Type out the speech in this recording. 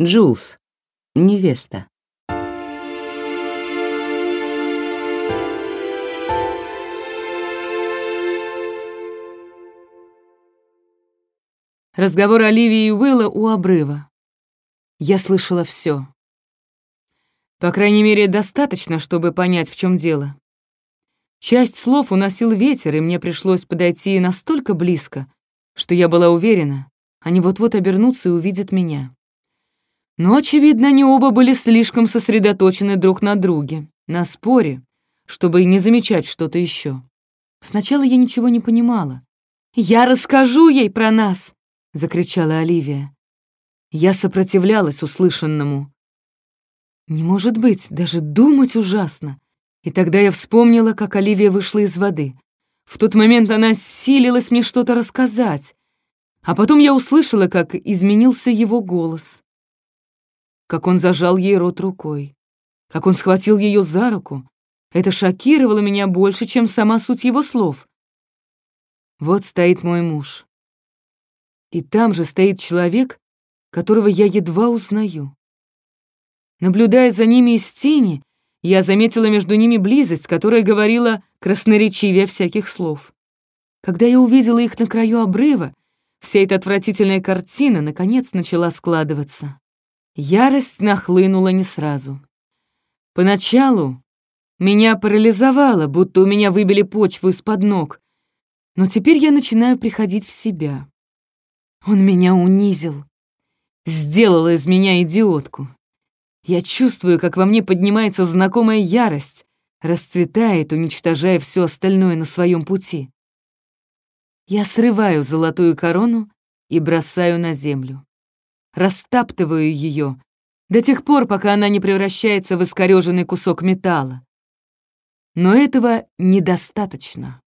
Джулс. Невеста. Разговор Оливии и Уилла у обрыва. Я слышала все. По крайней мере, достаточно, чтобы понять, в чем дело. Часть слов уносил ветер, и мне пришлось подойти настолько близко, что я была уверена, они вот-вот обернутся и увидят меня. Но, очевидно, они оба были слишком сосредоточены друг на друге, на споре, чтобы не замечать что-то еще. Сначала я ничего не понимала. «Я расскажу ей про нас!» — закричала Оливия. Я сопротивлялась услышанному. Не может быть, даже думать ужасно. И тогда я вспомнила, как Оливия вышла из воды. В тот момент она силилась мне что-то рассказать. А потом я услышала, как изменился его голос. Как он зажал ей рот рукой. Как он схватил ее за руку. Это шокировало меня больше, чем сама суть его слов. Вот стоит мой муж. И там же стоит человек, которого я едва узнаю. Наблюдая за ними из тени, я заметила между ними близость, которая говорила красноречивее всяких слов. Когда я увидела их на краю обрыва, вся эта отвратительная картина наконец начала складываться. Ярость нахлынула не сразу. Поначалу меня парализовало, будто у меня выбили почву из-под ног, но теперь я начинаю приходить в себя. Он меня унизил, сделал из меня идиотку. Я чувствую, как во мне поднимается знакомая ярость, расцветает, уничтожая все остальное на своем пути. Я срываю золотую корону и бросаю на землю. Растаптываю ее до тех пор, пока она не превращается в искореженный кусок металла. Но этого недостаточно.